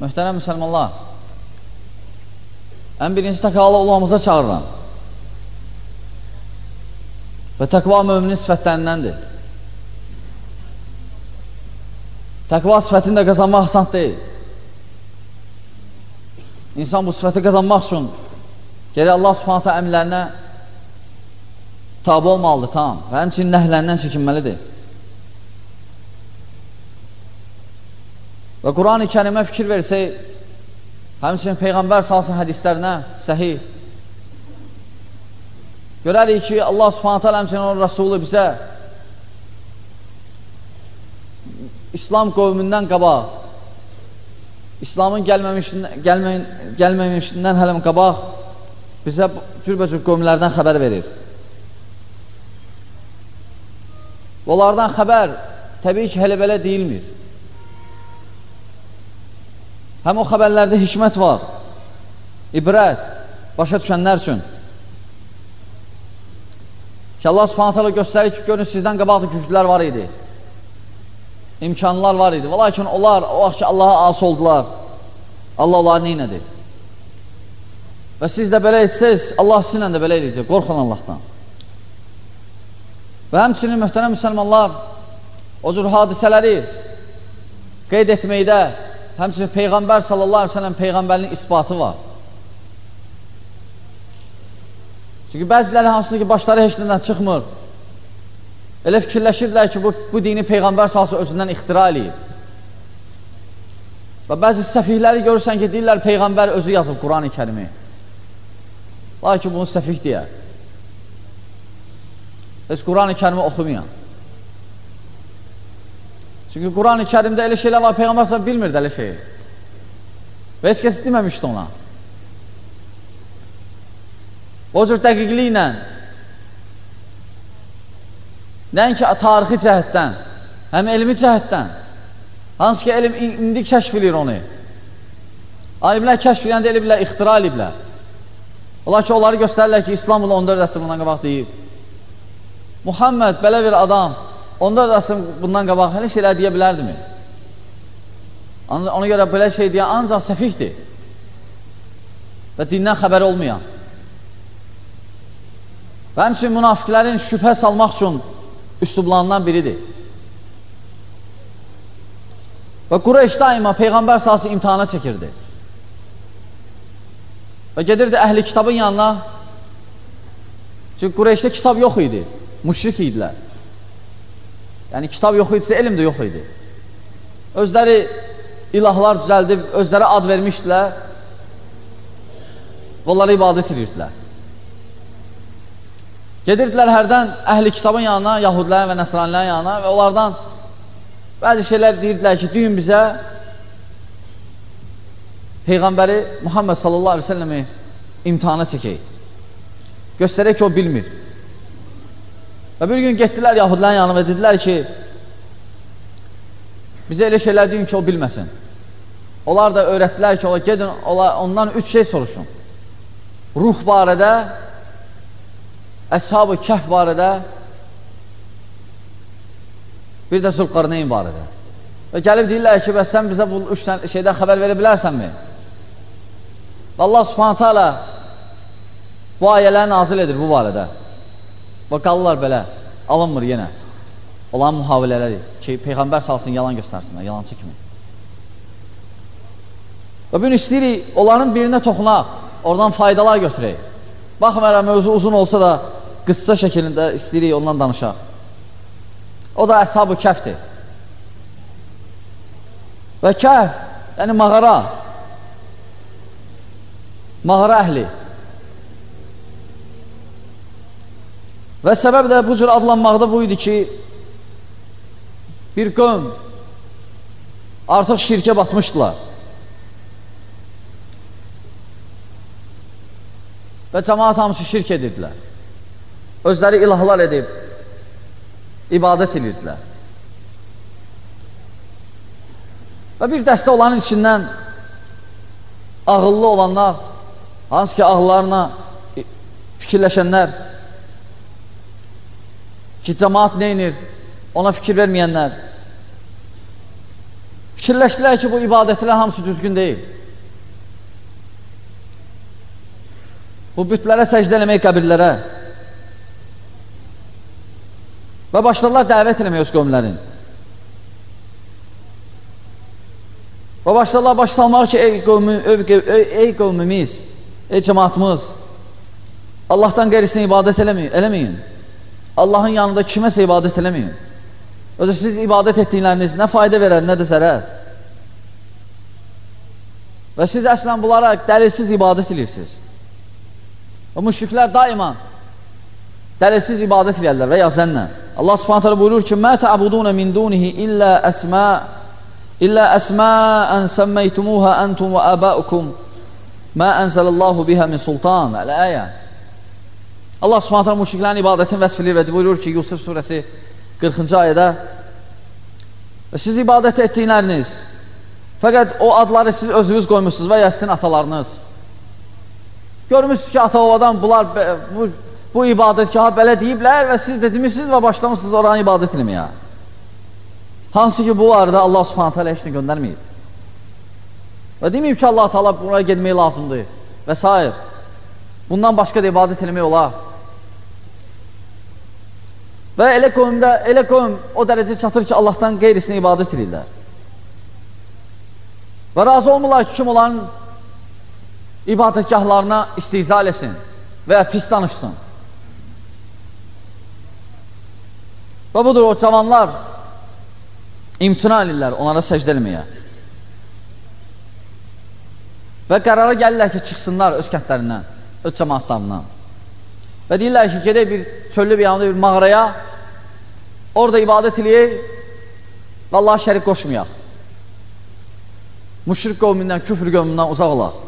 Möhtərəm müsəlmanlar, ən birinci təqvalı olmamıza çağırıram. Və təqva müminin sifətlərindəndir. Təqva sifətini də qazanmaq asan deyil. İnsan bu sifəti qazanmaq üçün gerək Allah subhanətə əmrlərinə tabi olmalıdır, tam. Və həmçinin nəhlərindən çəkinməlidir. Və Quran-ı kərimə fikir versək, həmçinin Peyğəmbər salsın hədislərinə səhih. Görərik ki, Allah subhanətə həmçinin onun Rasulü bizə İslam qovmindən qabaq, İslamın gəlməmişindən, gəlmə, gəlməmişindən hələm qabaq bizə cürbəcür qovmlərdən xəbər verir. Onlardan xəbər təbii ki, hələ belə deyilmir. Həm o xəbərlərdə hikmət var, ibrət, başa düşənlər üçün. Ki, Allah subhanət hala göstərir ki, görün, sizdən qabaqda güclülər var idi. İmkanlar var idi. Və lakin onlar, o vaxt ki, Allaha as oldular. Allah onları neynədi? Və siz də belə etsəz, Allah sizinlə də belə edəcək. Qorxun Allahdan. Və həmçinin mühtərəm müsəlmanlar o cür hadisələri qeyd etməkdə Həmçinin Peyğəmbər sallallahu aleyhi ve sellem Peyğəmbərinin isbatı var. Çünki bəziləri hansı ki, başları heç nədən çıxmır. Elə fikirləşirlər ki, bu, bu dini Peyğəmbər salsı özündən ixtira eləyib. Və bəzi səfihləri görürsən ki, deyirlər Peyğəmbər özü yazıb Quran-ı kərimi. Lakin bunu səfih deyər. Heç Quran-ı kərimi oxumayan. Çünki Quran-ı kərimdə elə şeylər var, Peyğəmbər s.ə.v bilmirdi elə şeyi. Və heç kəs deməmişdi ona. O cür dəqiqliklə, nəinki tarixi cəhətdən, həm elmi cəhətdən, hansı ki, elm indi kəşf edir onu. Alimlər kəşf edəndə elə bilər, ixtira ediblər. Ola ki, onları göstərirlər ki, İslam bunu 14 əsr bundan qabaq deyib. Muhammed belə bir adam, Onda da bundan qabaq hələ şeylər deyə bilərdimi? Ona görə belə şey deyən ancaq səfihdir və dindən xəbəri olmayan. Və həmçin münafiqlərin şübhə salmaq üçün üslublarından biridir. Və Qureyş daima Peyğəmbər sahası imtihana çəkirdi. Və gedirdi əhli kitabın yanına. Çünki Qureyşdə kitab yox idi, müşrik idilər. Yəni, kitab yox idisə, elm də yox idi. Özləri ilahlar düzəldib, özləri ad vermişdilər və onlara ibadət edirdilər. Gedirdilər hərdən əhli kitabın yanına, yahudilərin və nəsranilərin yanına və onlardan bəzi şeylər deyirdilər ki, düyün bizə Peyğəmbəri Muhammed sallallahu aleyhi ve selləmi imtihana çəkək. Göstərək ki, o bilmir. Və bir gün getdilər yahudilərin yanına dedilər ki, bizə elə şeylər deyin ki, o bilməsin. Onlar da öyrətdilər ki, ola, gedin, ola, ondan üç şey soruşun. Ruh barədə, əshab-ı kəhv barədə, bir də Zülqarneyn barədə. Və gəlib deyirlər ki, bəs sən bizə bu üç şeydən xəbər verə bilərsənmi? Və Allah subhanətə alə bu ayələri nazil edir bu barədə. Və qalırlar belə, alınmır yenə. Olan mühavilələri ki, Peyğəmbər salsın, yalan göstərsinlər, yalancı kimi. Və bunu istəyirik, onların birinə toxunaq, oradan faydalar götürək. Baxmayaraq, mövzu uzun olsa da, qıssa şəkilində istəyirik, ondan danışaq. O da əshab-ı kəhvdir. Və kəhv, yəni mağara, mağara əhli. Və səbəb də bu cür adlanmaqda bu idi ki, bir qövm artıq şirkə batmışdılar. Və cəmaat hamısı şirk edirdilər. Özləri ilahlar edib, ibadət edirdilər. Və bir dəstə olanın içindən ağıllı olanlar, hansı ki ağıllarına fikirləşənlər, ki, cəmaat neynir, ona fikir verməyənlər, Fikirləşdilər ki, bu ibadətlər hamısı düzgün deyil. Bu bütlərə səcdə eləmək qəbirlərə və başladılar dəvət eləmək öz qövmlərin. Və başladılar baş salmağa ki, ey, qövmü, ey, ey qövmümüz, ey cəmatımız, Allahdan qeyrisinə ibadət eləməyin, eləməyin. Allahın yanında kiməsə ibadət eləməyin. Özü siz ibadət etdikləriniz nə fayda verər, nə də zərər. Və siz əslən bunlara dəlilsiz ibadət edirsiniz. Və müşriklər daima dəlilsiz ibadət edirlər və ya zənnə. Allah subhanətələ buyurur ki, Mə təabudunə min dunihi illə əsmə illə əsməən səmməytumuhə əntum və əbəukum mə ənzələllahu bihə min sultan. Əl-əyə. Allah subhanətələ müşriklərin ibadətini vəsf edir və buyurur ki, Yusuf surəsi 40-cı ayədə və siz ibadət etdikləriniz fəqət o adları siz özünüz qoymuşsunuz və ya sizin atalarınız. Görmüşsünüz ki, ata-ovadan bunlar bu, bu ibadətgaha belə deyiblər və siz dedimirsiniz və başlamışsınız oranı ibadət eləməyə. Hansı ki bu arada Allah subhanətə alə heç nə göndərməyib. Və deməyib ki, Allah-u Teala buraya gedmək lazımdır və s. bundan başqa da ibadət eləmək olar Və elə qövmdə, elə qövm o dərəcə çatır ki, Allahdan qeyrisinə ibadət edirlər. Və razı olmurlar ki, kim onların ibadətgahlarına istihza eləsin və ya pis danışsın. Və budur, o cavanlar imtina edirlər onlara səcdə eləməyə. Və qərara gəlirlər ki, çıxsınlar öz kəndlərindən, öz cəmaatlarından. Və deyirlər ki, gedək bir çöllü bir yanında bir mağaraya Orada ibadət eləyək və Allah şərik qoşmayaq. Müşrik qovmindən, küfr qovmindən uzaq olaq.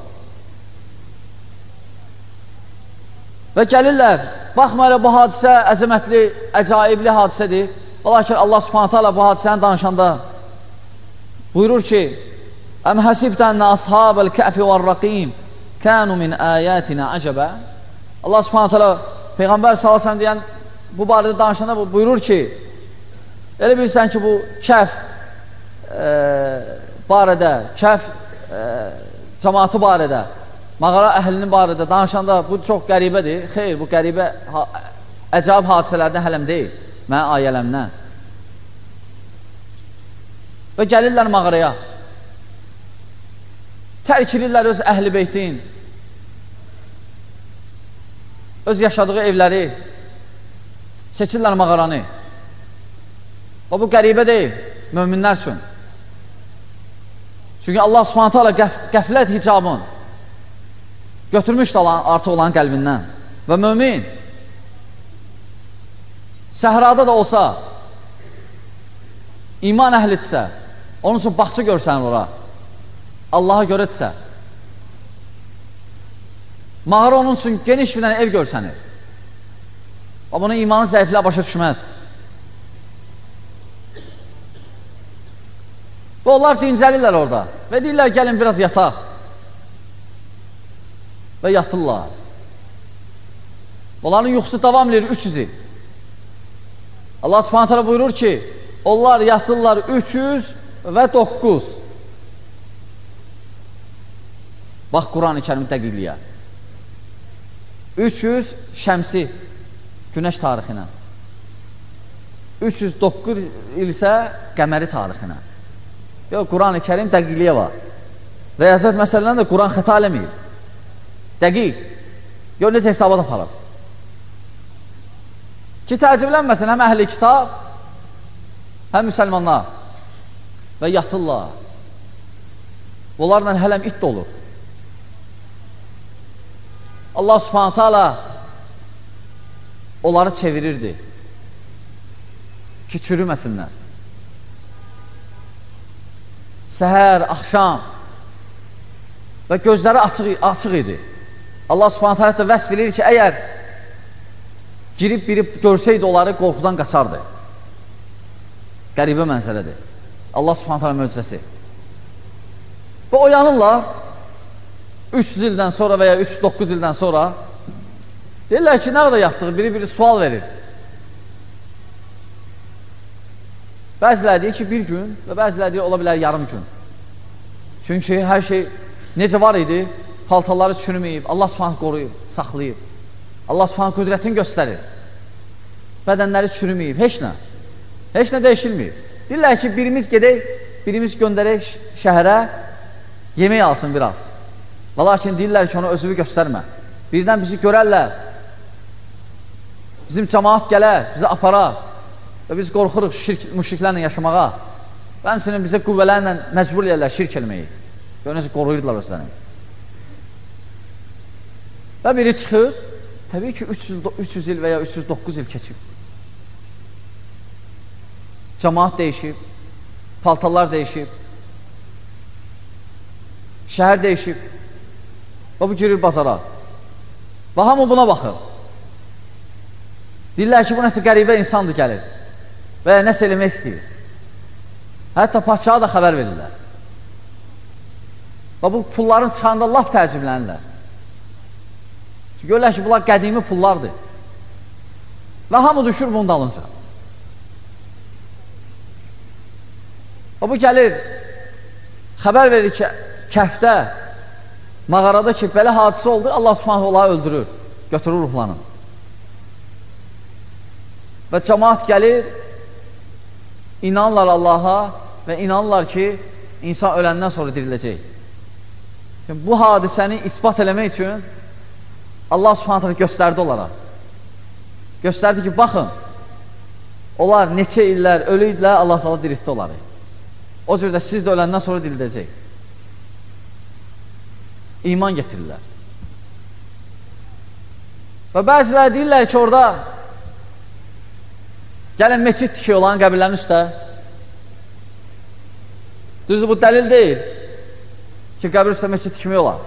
Və gəlirlər, baxmayla bu hadisə əzəmətli, əcaibli hadisədir. Lakin Allah subhanətə alə bu hadisəni danışanda buyurur ki, Əm həsibtən əshabəl kəfi və rəqim kənu min əyətinə əcəbə Allah subhanətə alə Peyğəmbər salasən deyən bu barədə danışanda buyurur ki, Elə bilirsən ki, bu kəf e, barədə, kəf e, cəmatı barədə, mağara əhlinin barədə danışanda bu çox qəribədir. Xeyr, bu qəribə ha, əcab hadisələrdən hələm deyil, mənə ayələmdən. Və gəlirlər mağaraya. Tərkilirlər öz əhl-i beytin, öz yaşadığı evləri, seçirlər mağaranı. Və bu qəribə deyil möminlər üçün. Çünki Allah subhanətə alə qəf qəflət hicabın götürmüşdü artıq olan qəlbindən. Və mömin səhrada da olsa iman əhlidirsə, onun üçün baxçı görsənir ora, Allaha görədirsə, mağara onun üçün geniş bir ev görsənir. Amma bunun imanı zəiflə başa düşməz. Və onlar dincəlirlər orada və deyirlər, gəlin biraz yataq. Və yatırlar. Onların yuxusu davam edir 300 il. Allah subhanətələ buyurur ki, onlar yatırlar 300 və 9. Bax, Quran-ı kərim dəqiqliyə. 300 şəmsi günəş tarixinə. 309 il isə qəməri tarixinə. Yox, Quran-ı kərim dəqiqliyə var. Rəyazət məsələn də Quran xəta eləməyir. Dəqiq. Yox, necə hesabat aparır. Ki, təəccüblənməsin, həm əhli kitab, həm müsəlmanlar və yatırlar. Bunlarla hələm it olur. Allah subhanətə ala onları çevirirdi ki, çürüməsinlər səhər, axşam və gözləri açıq, açıq idi. Allah subhanətə hətta vəsf edir ki, əgər girib biri görsəydi onları qorxudan qaçardı. Qəribə mənzərədir. Allah subhanətə möcüzəsi. Və oyanırlar 300 ildən sonra və ya 309 ildən sonra deyirlər ki, nə qədər yatdığı biri-biri sual verir. Bəziləri deyir ki, bir gün və bəziləri deyir, ola bilər yarım gün. Çünki hər şey necə var idi, paltaları çürüməyib, Allah subhanə qoruyub, saxlayıb. Allah subhanə qüdrətini göstərir. Bədənləri çürüməyib, heç nə. Heç nə dəyişilməyib. Deyirlər ki, birimiz gedək, birimiz göndərək şəhərə, yemək alsın biraz. Və lakin deyirlər ki, onu özünü göstərmə. Birdən bizi görərlər, bizim cəmaat gələr, bizi aparar və biz qorxuruq şirk, müşriklərlə yaşamağa və həmsinin bizə qüvvələrlə məcbur edirlər şirk eləməyi. Görünəcə qoruyurdular özlərini. Və biri çıxır, təbii ki, 300, 300 il və ya 309 il keçib. Cəmaat dəyişib, paltarlar dəyişib, şəhər dəyişib və bu girir bazara. Və hamı buna baxır. Deyirlər ki, bu nəsə qəribə insandır gəlir və ya nəsə eləmək istəyir. Hətta parçağa da xəbər verirlər. Və bu pulların çıxanda laf təəccüblənirlər. Çünki görürlər ki, bunlar qədimi pullardır. Və hamı düşür bunun dalınca. Və bu gəlir, xəbər verir ki, kəhvdə, mağarada ki, belə hadisə oldu, Allah subhanahu olayı öldürür, götürür ruhlanı. Və cəmaat gəlir, inanırlar Allaha və inanırlar ki, insan öləndən sonra diriləcək. Yəni, bu hadisəni ispat eləmək üçün Allah subhanətlə göstərdi onlara. Göstərdi ki, baxın, onlar neçə illər ölü idilər, Allah qala diriltdi onları. O cür də siz də öləndən sonra dirildəcək. İman getirirlər. Və bəziləri deyirlər ki, orada Gəlin meçid tikir olan qəbirlərin üstə. Düzdür, bu dəlil deyil ki, qəbir üstə meçid tikmək olar.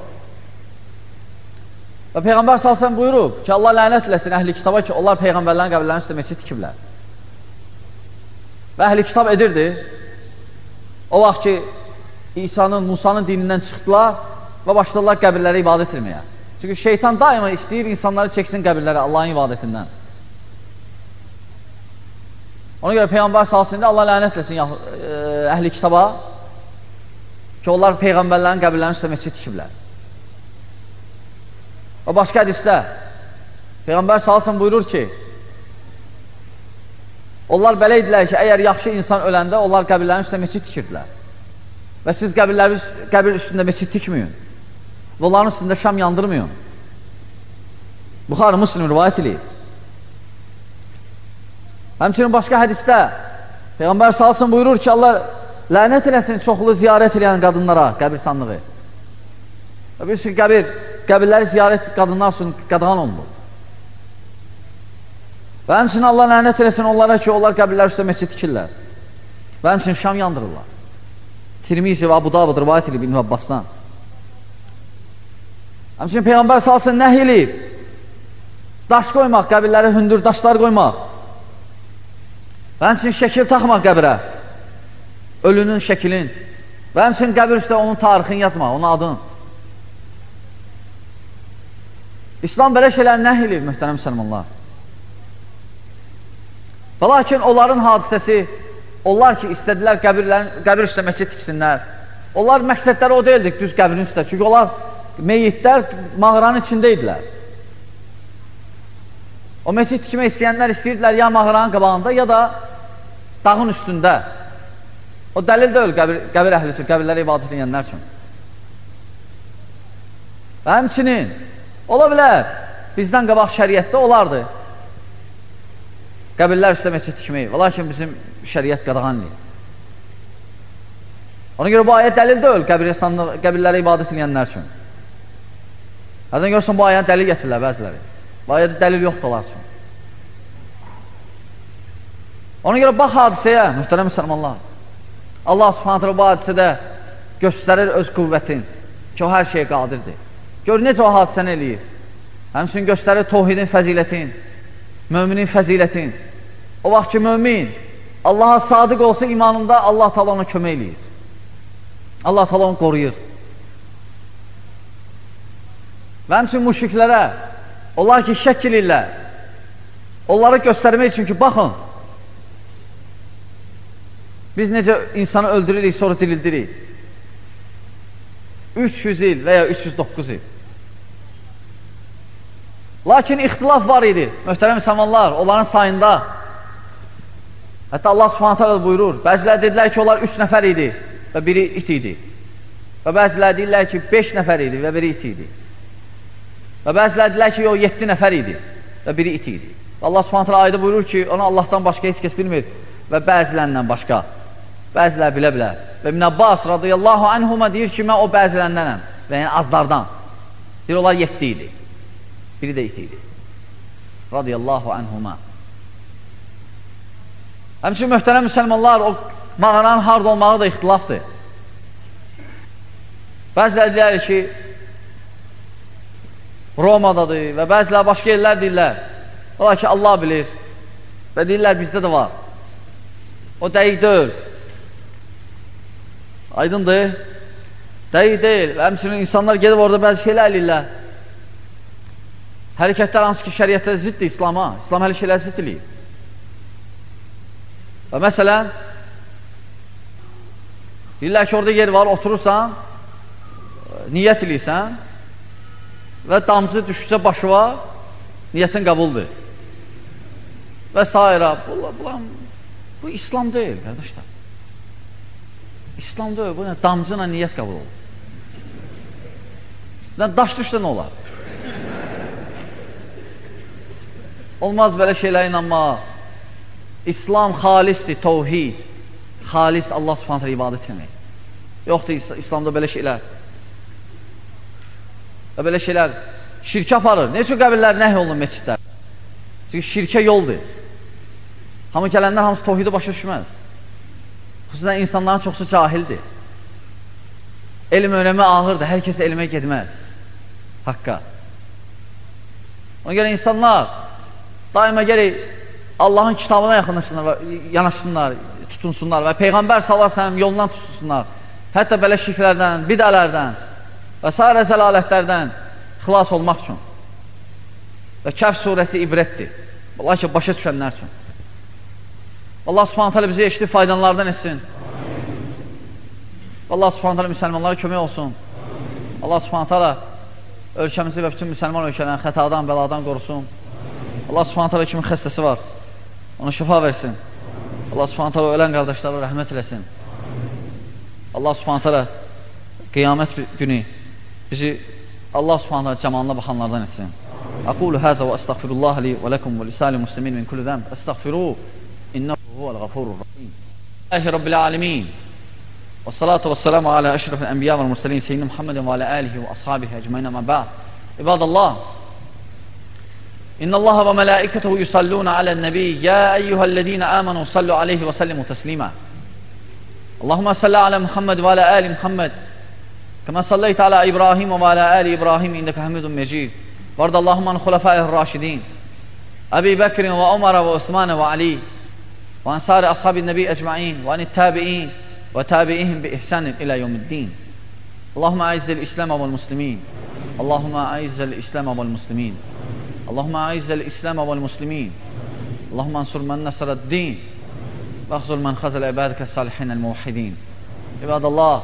Və Peyğəmbər salsən buyurub ki, Allah lənət eləsin əhli kitaba ki, onlar Peyğəmbərlərin qəbirlərin üstə meçid tikiblər. Və əhli kitab edirdi. O vaxt ki, İsa'nın, Musanın dinindən çıxdılar və başladılar qəbirlərə ibadət etməyə. Çünki şeytan daima istəyir insanları çəksin qəbirlərə Allahın ibadətindən. Ona görə Peyğəmbər salsında Allah lənət etsin e, əhli kitaba ki, onlar Peyğəmbərlərin qəbirlərinin üstə məscid tikiblər. O başqa hədisdə Peyğəmbər salsın buyurur ki, onlar belə idilər ki, əgər yaxşı insan öləndə onlar qəbirlərin üstə məscid tikirdilər. Və siz qəbir üstündə məscid tikməyin. Və onların üstündə şam yandırmayın. Buxarı Müslim rivayət eləyib. Həmçinin başqa hədisdə Peyğəmbər salsın buyurur ki, Allah lənət eləsin çoxlu ziyarət eləyən qadınlara qəbirsanlığı. Və bir sürü qəbir, qəbirləri ziyarət qadınlar üçün qadağan olunur. Və həmçinin Allah lənət eləsin onlara ki, onlar qəbirlər üstə məscid tikirlər. Və həmçinin şam yandırırlar. Tirmizi və Abu Davud rivayət edib İbn Abbasdan. Həmçinin Peyğəmbər salsın nəh eləyib. Daş qoymaq, qəbirlərə hündür daşlar qoymaq. Və həmçinin şəkil taxmaq qəbrə, ölünün şəklin və həmçinin qəbir üstə onun tarixini yazmaq, onun adını. İslam belə şeylər nəh eləyib, mühtərəm müsəlmanlar. Və lakin onların hadisəsi, onlar ki, istədilər qəbir üstə məscid tiksinlər. Onlar məqsədləri o deyildik, düz qəbrin üstə. Çünki onlar meyyitlər mağaranın içində idilər. O məscid tikmək istəyənlər istəyirdilər ya mağaranın qabağında, ya da dağın üstündə. O dəlil deyil qəbir, qəbir əhli üçün, qəbirlərə ibadət edənlər üçün. Və həmçinin, ola bilər, bizdən qabaq şəriətdə olardı. Qəbirlər üstə məscid tikmək. Və lakin bizim şəriət qadağanlıyır. Ona görə bu ayət dəlil deyil qəbir qəbirlərə ibadət edənlər üçün. Hərdən görürsən, bu ayət dəlil gətirirlər bəziləri. Bu ayədə dəlil yoxdur onlar üçün. Ona görə bax hadisəyə, mühtərəm müsəlmanlar. Allah subhanətlə bu hadisədə göstərir öz qüvvətin ki, o hər şeyə qadirdir. Gör, necə o hadisəni eləyir. Həmçin göstərir tohidin fəzilətin, möminin fəzilətin. O vaxt ki, mömin Allaha sadiq olsa imanında Allah tala ona kömək eləyir. Allah tala onu qoruyur. Və həmçin müşriklərə Onlar ki, şəkil ilə onları göstərmək üçün ki, baxın, Biz necə insanı öldürürük, sonra dirildirik? 300 il və ya 309 il. Lakin ixtilaf var idi, möhtərəm insanlar, onların sayında. Hətta Allah subhanətə alə buyurur, bəzilər dedilər ki, onlar 3 nəfər idi və biri it idi. Və bəzilər deyirlər ki, 5 nəfər idi və biri it idi. Və bəzilər deyirlər ki, o 7 nəfər idi və biri it idi. Allah subhanətə alə ayda buyurur ki, onu Allahdan başqa heç kəs bilmir və bəzilərindən başqa. Bəzilər bilə bilər. Və İbn Abbas radiyallahu anhuma deyir ki, mən o bəzilənlənəm və yəni azlardan. Deyir, onlar 7 idi. Biri də it idi. Radiyallahu anhuma. Həmçin möhtərəm müsəlmanlar, o mağaranın harada olmağı da ixtilafdır. Bəzilər deyirlər ki, Romadadır və bəzilər başqa yerlər deyirlər. Ola ki, Allah bilir və deyirlər, bizdə də var. O dəqiq deyil. Aydındır. Dəqiq deyil. Və həmçinin insanlar gedib orada bəzi şeylər eləyirlər. Hərəkətlər hansı ki, şəriətdə ziddir İslama, İslam hələ şeylər zidd eləyir. Və məsələn, deyirlər ki, orada yer var, oturursan, niyyət eləyirsən və damcı düşsə başı var, niyyətin qəbuldur. Və s. Bu, bu, bu İslam deyil, qardaşlar. İslam deyil, bu damcı ilə niyyət qəbul olur. Daş düşdə nə olar? Olmaz belə şeylərə inanmaq. İslam xalisdir, tovhid. Xalis Allah subhanətə ibadət etmək. Yoxdur İslamda belə şeylər. Və belə şeylər şirkə aparır. Ne üçün qəbirlər nəhy olunur meçidlər? Çünki şirkə yoldur. Hamı gələnlər hamısı tovhidi başa düşməz. Xüsusən insanların çoxsu cahildir. Elm önəmi ağırdır. Hər kəs elmə gedməz. Haqqa. Ona görə insanlar daima gəlir Allahın kitabına yaxınlaşsınlar və yanaşsınlar, tutunsunlar və Peyğəmbər sallallahu yolundan tutunsunlar. Hətta belə şirklərdən, bidələrdən və s. zəlalətlərdən xilas olmaq üçün. Və Kəf surəsi ibrətdir. Lakin başa düşənlər üçün. Allah subhanət hələ bizi eşitib faydanlardan etsin. Allah subhanət hələ müsəlmanlara kömək olsun. Allah subhanət hələ ölkəmizi və bütün müsəlman ölkələrini xətadan, bəladan qorusun. Allah subhanət hələ kimin xəstəsi var, ona şifa versin. Allah subhanət hələ ölən qardaşlara rəhmət eləsin. Allah subhanət hələ qiyamət günü bizi Allah subhanahu cemalına baxanlardan etsin. Aqulu haza və estağfirullah li və lakum və lisali muslimin min kulli zəmb. Estağfiru innehu huvel gafurur rahim. Allahi rabbil alemin. Və salatu və selamu ala əşrafil ənbiya və mürselin seyyidina Muhammedin və ala alihi və ashabihi ecmaina ma ba'd. İbadallah. إن الله وملائكته يصلون على النبي يا أيها الذين آمنوا صلوا عليه وسلموا تسليما اللهم صل على محمد وعلى آل محمد كما صليت على إبراهيم وعلى آل إبراهيم إنك حميد مجيد. وارض اللهم عن خلفائه الراشدين أبي بكر وعمر وعثمان وعلي وعن سائر أصحاب النبي أجمعين وعن التابعين وتابعيهم بإحسان إلى يوم الدين. اللهم أعز الإسلام والمسلمين. اللهم أعز الإسلام والمسلمين. اللهم أعز الإسلام والمسلمين. اللهم انصر من نصر الدين. واخذل من خذل عبادك الصالحين الموحدين. عباد الله